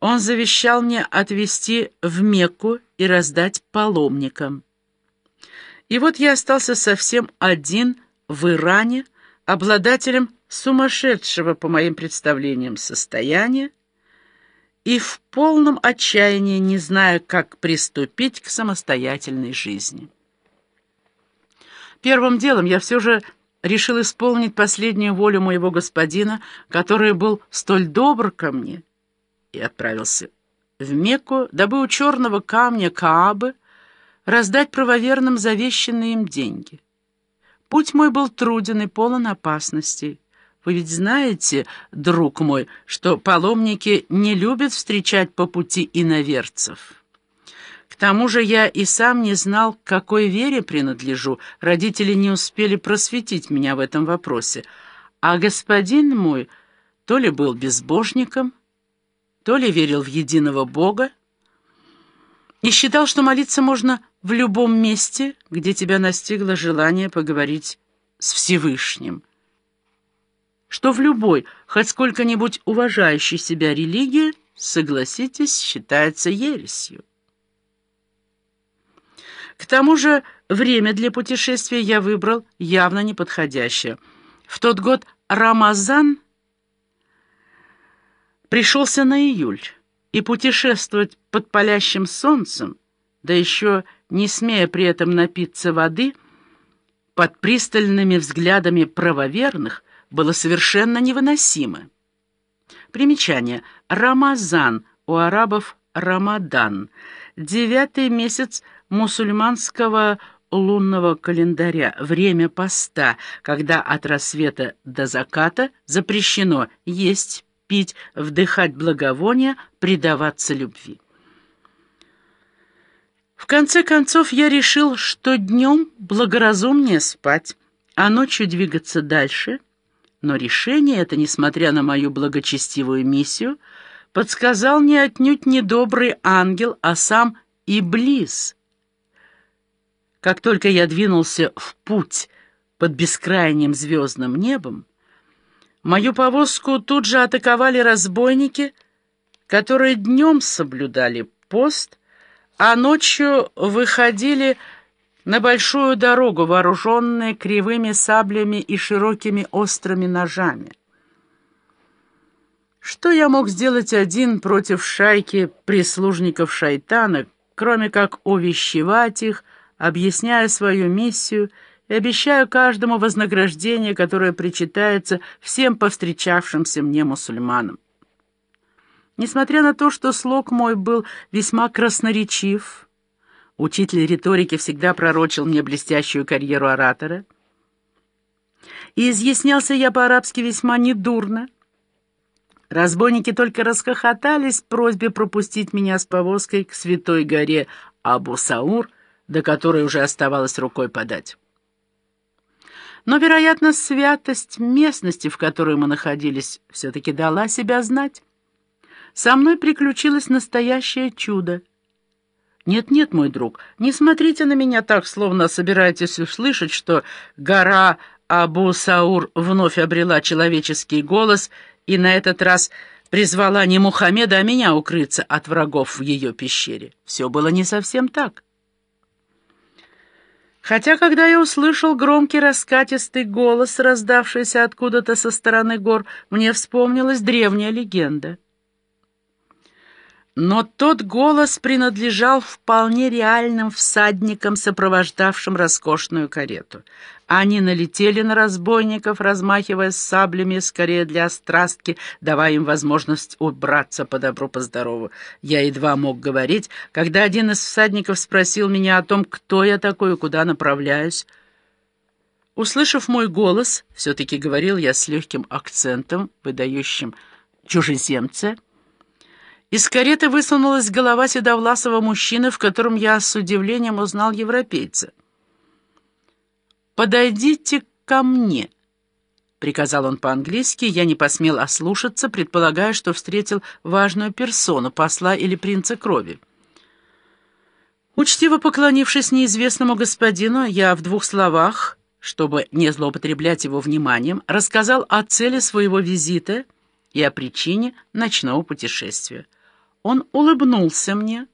он завещал мне отвезти в Мекку и раздать паломникам. И вот я остался совсем один в Иране, обладателем сумасшедшего, по моим представлениям, состояния, и в полном отчаянии, не зная, как приступить к самостоятельной жизни. Первым делом я все же решил исполнить последнюю волю моего господина, который был столь добр ко мне, и отправился в Мекку, дабы у черного камня Каабы раздать правоверным завещанные им деньги. Путь мой был труден и полон опасностей. Вы ведь знаете, друг мой, что паломники не любят встречать по пути иноверцев. К тому же я и сам не знал, к какой вере принадлежу. Родители не успели просветить меня в этом вопросе. А господин мой то ли был безбожником, то ли верил в единого Бога, и считал, что молиться можно в любом месте, где тебя настигло желание поговорить с Всевышним, что в любой, хоть сколько-нибудь уважающей себя религии, согласитесь, считается ересью. К тому же время для путешествия я выбрал явно неподходящее. В тот год Рамазан пришелся на июль, и путешествовать под палящим солнцем, да еще не смея при этом напиться воды, под пристальными взглядами правоверных, было совершенно невыносимо. Примечание. Рамазан, у арабов Рамадан, девятый месяц мусульманского лунного календаря, время поста, когда от рассвета до заката запрещено есть, пить, вдыхать благовония, предаваться любви. В конце концов я решил, что днем благоразумнее спать, а ночью двигаться дальше, но решение это, несмотря на мою благочестивую миссию, подсказал мне отнюдь не добрый ангел, а сам Иблис — как только я двинулся в путь под бескрайним звездным небом, мою повозку тут же атаковали разбойники, которые днем соблюдали пост, а ночью выходили на большую дорогу, вооруженные кривыми саблями и широкими острыми ножами. Что я мог сделать один против шайки прислужников шайтана, кроме как увещевать их, объясняю свою миссию и обещаю каждому вознаграждение, которое причитается всем повстречавшимся мне мусульманам. Несмотря на то, что слог мой был весьма красноречив, учитель риторики всегда пророчил мне блестящую карьеру оратора, и изъяснялся я по-арабски весьма недурно, Разбойники только расхохотались просьбе пропустить меня с повозкой к святой горе Абу-Саур, до которой уже оставалось рукой подать. Но, вероятно, святость местности, в которой мы находились, все-таки дала себя знать. Со мной приключилось настоящее чудо. Нет-нет, мой друг, не смотрите на меня так, словно собираетесь услышать, что гора Абу-Саур вновь обрела человеческий голос и на этот раз призвала не Мухаммеда, а меня укрыться от врагов в ее пещере. Все было не совсем так. Хотя, когда я услышал громкий раскатистый голос, раздавшийся откуда-то со стороны гор, мне вспомнилась древняя легенда. Но тот голос принадлежал вполне реальным всадникам, сопровождавшим роскошную карету. Они налетели на разбойников, размахивая саблями, скорее для страстки, давая им возможность убраться по добру, по здорову. Я едва мог говорить, когда один из всадников спросил меня о том, кто я такой и куда направляюсь. Услышав мой голос, все-таки говорил я с легким акцентом, выдающим чужеземца, из кареты высунулась голова седовласого мужчины, в котором я с удивлением узнал европейца. «Подойдите ко мне», — приказал он по-английски. Я не посмел ослушаться, предполагая, что встретил важную персону, посла или принца крови. Учтиво поклонившись неизвестному господину, я в двух словах, чтобы не злоупотреблять его вниманием, рассказал о цели своего визита и о причине ночного путешествия. Он улыбнулся мне,